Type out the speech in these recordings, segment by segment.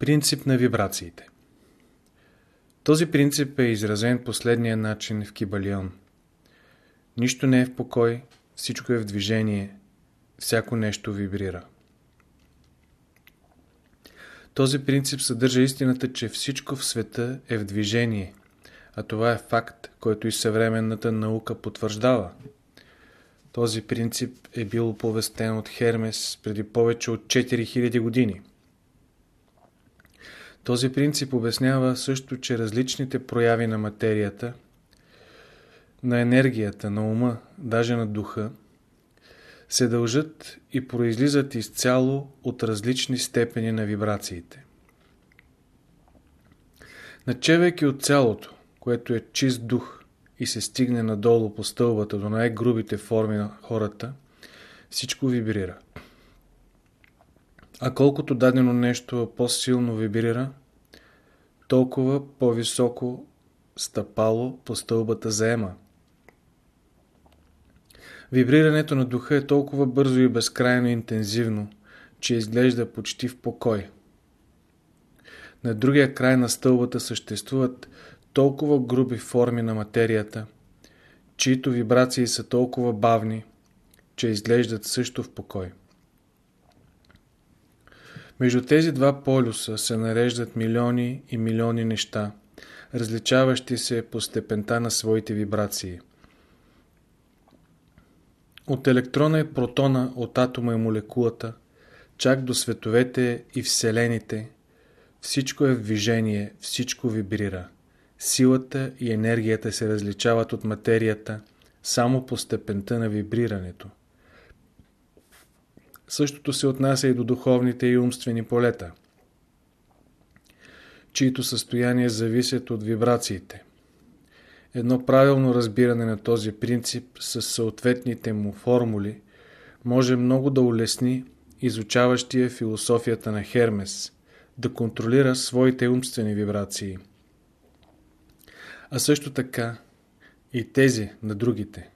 Принцип на вибрациите Този принцип е изразен последния начин в Кибалион. Нищо не е в покой, всичко е в движение, всяко нещо вибрира. Този принцип съдържа истината, че всичко в света е в движение, а това е факт, който и съвременната наука потвърждава. Този принцип е бил оповестен от Хермес преди повече от 4000 години. Този принцип обяснява също, че различните прояви на материята, на енергията, на ума, даже на духа, се дължат и произлизат изцяло от различни степени на вибрациите. Начевайки от цялото, което е чист дух и се стигне надолу по стълбата до най-грубите форми на хората, всичко вибрира. А колкото дадено нещо по-силно вибрира, толкова по-високо стъпало по стълбата заема. Вибрирането на духа е толкова бързо и безкрайно интензивно, че изглежда почти в покой. На другия край на стълбата съществуват толкова груби форми на материята, чието вибрации са толкова бавни, че изглеждат също в покой. Между тези два полюса се нареждат милиони и милиони неща, различаващи се по степента на своите вибрации. От електрона и протона, от атома и молекулата, чак до световете и вселените, всичко е в движение, всичко вибрира. Силата и енергията се различават от материята само по степента на вибрирането. Същото се отнася и до духовните и умствени полета, чието състояние зависят от вибрациите. Едно правилно разбиране на този принцип с съответните му формули може много да улесни изучаващия философията на Хермес да контролира своите умствени вибрации. А също така и тези на другите.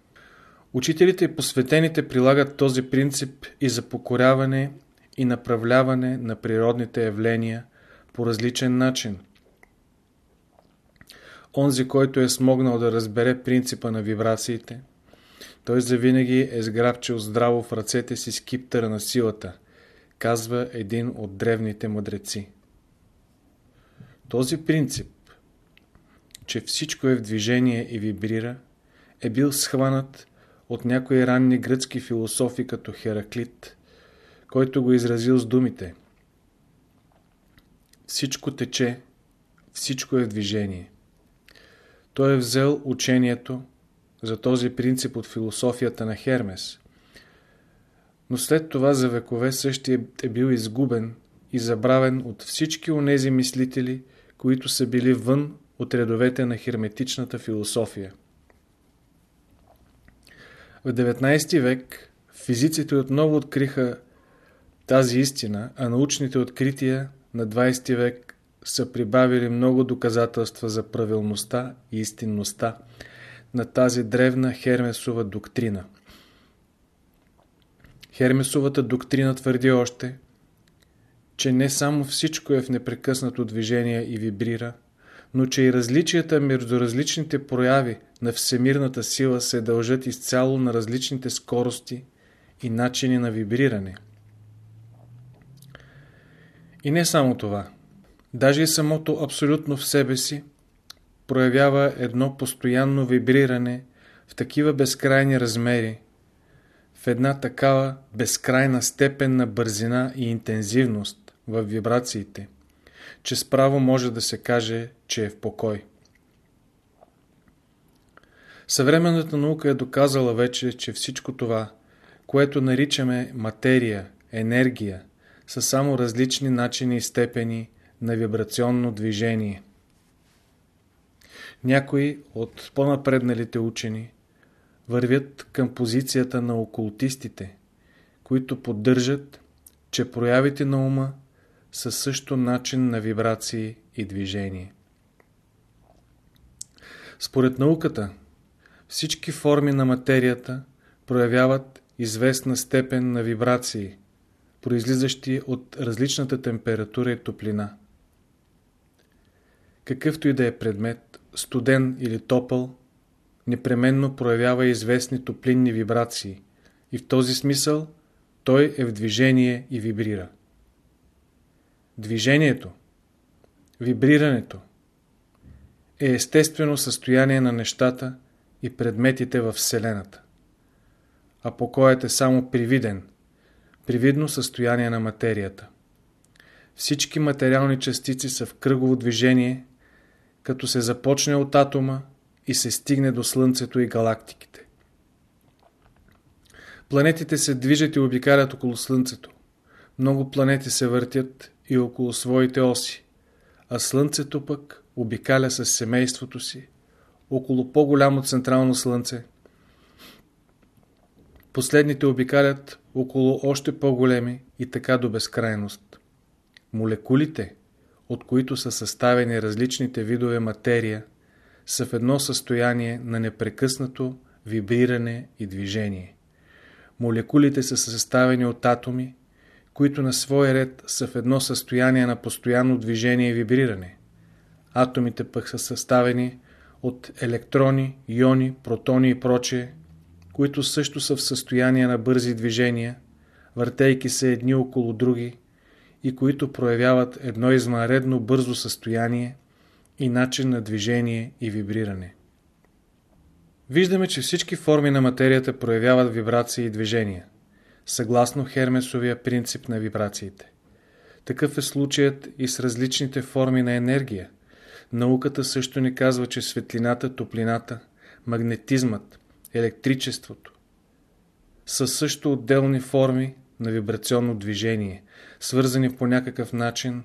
Учителите и посветените прилагат този принцип и за покоряване и направляване на природните явления по различен начин. Онзи, който е смогнал да разбере принципа на вибрациите, той завинаги е сграбчил здраво в ръцете си скиптъра на силата, казва един от древните мъдреци. Този принцип, че всичко е в движение и вибрира, е бил схванат от някои ранни гръцки философи като Хераклит, който го изразил с думите Всичко тече, всичко е в движение. Той е взел учението за този принцип от философията на Хермес, но след това за векове същия е бил изгубен и забравен от всички онези мислители, които са били вън от редовете на херметичната философия. В 19 век физиците отново откриха тази истина, а научните открития на 20 век са прибавили много доказателства за правилността и истинността на тази древна Хермесова доктрина. Хермесовата доктрина твърди още, че не само всичко е в непрекъснато движение и вибрира, но че и различията между различните прояви на всемирната сила се дължат изцяло на различните скорости и начини на вибриране. И не само това. Даже и самото абсолютно в себе си проявява едно постоянно вибриране в такива безкрайни размери, в една такава безкрайна степен на бързина и интензивност в вибрациите, че справо може да се каже, че е в покой. Съвременната наука е доказала вече, че всичко това, което наричаме материя, енергия, са само различни начини и степени на вибрационно движение. Някои от по-напредналите учени вървят към позицията на окултистите, които поддържат, че проявите на ума са също начин на вибрации и движение. Според науката, всички форми на материята проявяват известна степен на вибрации, произлизащи от различната температура и топлина. какъвто и да е предмет, студен или топъл, непременно проявява известни топлинни вибрации и в този смисъл той е в движение и вибрира. Движението, вибрирането е естествено състояние на нещата и предметите в Вселената, а покоят е само привиден, привидно състояние на материята. Всички материални частици са в кръгово движение, като се започне от атома и се стигне до Слънцето и галактиките. Планетите се движат и обикалят около Слънцето. Много планети се въртят и около своите оси, а Слънцето пък обикаля с семейството си около по-голямо централно Слънце. Последните обикалят около още по-големи и така до безкрайност. Молекулите, от които са съставени различните видове материя, са в едно състояние на непрекъснато вибриране и движение. Молекулите са съставени от атоми, които на свой ред са в едно състояние на постоянно движение и вибриране. Атомите пък са съставени от електрони, иони, протони и прочее, които също са в състояние на бързи движения, въртейки се едни около други и които проявяват едно извънредно бързо състояние и начин на движение и вибриране. Виждаме, че всички форми на материята проявяват вибрации и движения, съгласно Хермесовия принцип на вибрациите. Такъв е случаят и с различните форми на енергия. Науката също ни казва, че светлината, топлината, магнетизмът, електричеството са също отделни форми на вибрационно движение, свързани по някакъв начин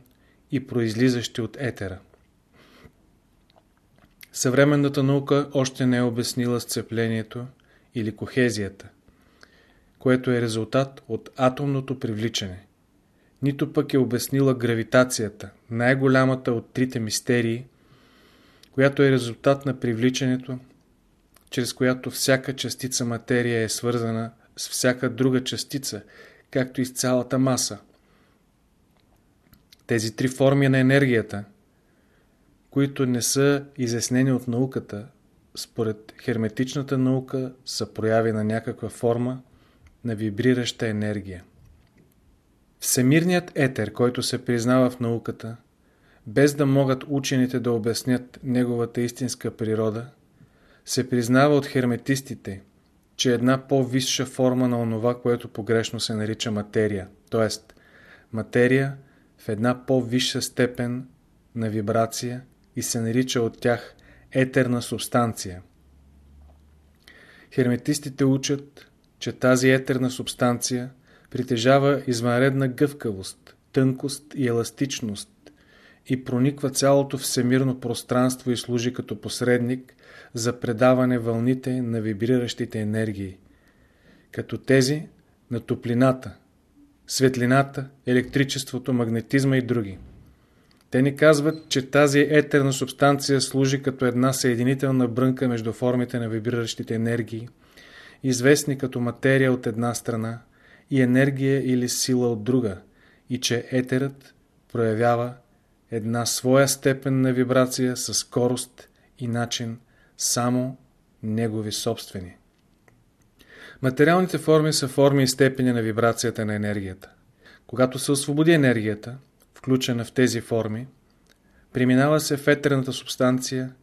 и произлизащи от етера. Съвременната наука още не е обяснила сцеплението или кохезията, което е резултат от атомното привличане. Нито пък е обяснила гравитацията, най-голямата от трите мистерии, която е резултат на привличането, чрез която всяка частица материя е свързана с всяка друга частица, както и с цялата маса. Тези три форми на енергията – които не са изяснени от науката, според херметичната наука са прояви на някаква форма на вибрираща енергия. Всемирният етер, който се признава в науката, без да могат учените да обяснят неговата истинска природа, се признава от херметистите, че една по-висша форма на онова, което погрешно се нарича материя, т.е. материя в една по-висша степен на вибрация и се нарича от тях етерна субстанция. Херметистите учат, че тази етерна субстанция притежава извънредна гъвкавост, тънкост и еластичност и прониква цялото всемирно пространство и служи като посредник за предаване вълните на вибриращите енергии, като тези на топлината, светлината, електричеството, магнетизма и други. Те ни казват, че тази етерна субстанция служи като една съединителна брънка между формите на вибриращите енергии, известни като материя от една страна и енергия или сила от друга, и че етерът проявява една своя степен на вибрация със скорост и начин само негови собствени. Материалните форми са форми и степени на вибрацията на енергията. Когато се освободи енергията, включена в тези форми, преминава се в етерната субстанция,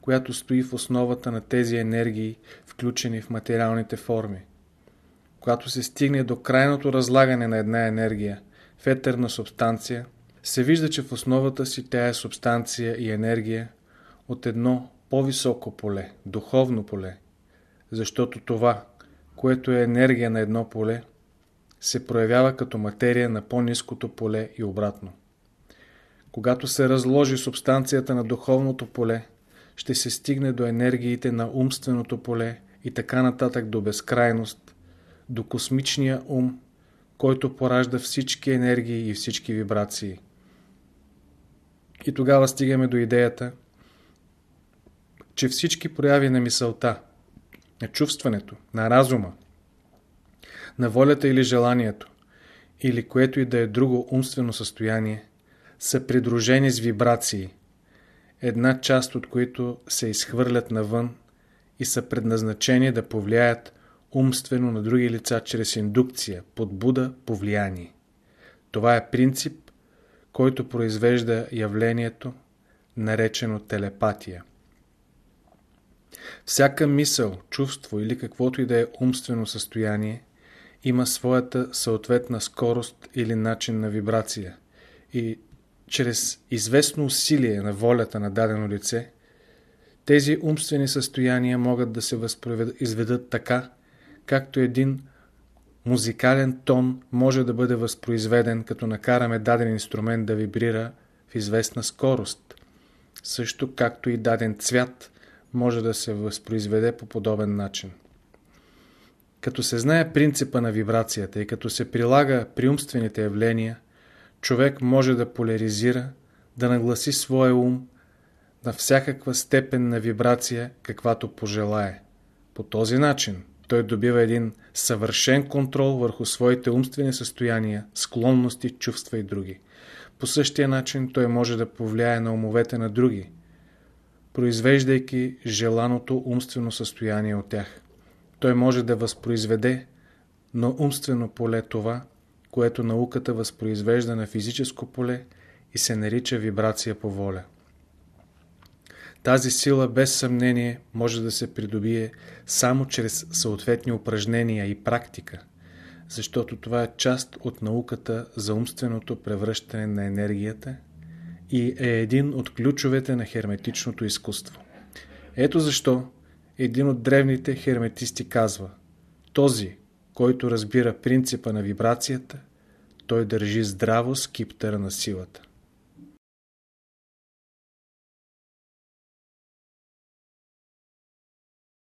която стои в основата на тези енергии, включени в материалните форми. Когато се стигне до крайното разлагане на една енергия в етерна субстанция, се вижда, че в основата си тя е субстанция и енергия от едно по-високо поле, духовно поле, защото това, което е енергия на едно поле, се проявява като материя на по-низкото поле и обратно. Когато се разложи субстанцията на духовното поле, ще се стигне до енергиите на умственото поле и така нататък до безкрайност, до космичния ум, който поражда всички енергии и всички вибрации. И тогава стигаме до идеята, че всички прояви на мисълта, на чувстването, на разума, на волята или желанието, или което и да е друго умствено състояние, са придружени с вибрации. една част от които се изхвърлят навън и са предназначени да повлияят умствено на други лица чрез индукция, подбуда, повлияние. Това е принцип, който произвежда явлението, наречено телепатия. Всяка мисъл, чувство или каквото и да е умствено състояние има своята съответна скорост или начин на вибрация и чрез известно усилие на волята на дадено лице, тези умствени състояния могат да се възпроизведат така, както един музикален тон може да бъде възпроизведен, като накараме даден инструмент да вибрира в известна скорост, също както и даден цвят може да се възпроизведе по подобен начин. Като се знае принципа на вибрацията и като се прилага при умствените явления, човек може да поляризира, да нагласи своя ум на всякаква степен на вибрация, каквато пожелае. По този начин той добива един съвършен контрол върху своите умствени състояния, склонности, чувства и други. По същия начин той може да повлияе на умовете на други, произвеждайки желаното умствено състояние от тях. Той може да възпроизведе на умствено поле това, което науката възпроизвежда на физическо поле и се нарича вибрация по воля. Тази сила без съмнение може да се придобие само чрез съответни упражнения и практика, защото това е част от науката за умственото превръщане на енергията и е един от ключовете на херметичното изкуство. Ето защо един от древните херметисти казва Този, който разбира принципа на вибрацията, той държи здраво скиптъра на силата.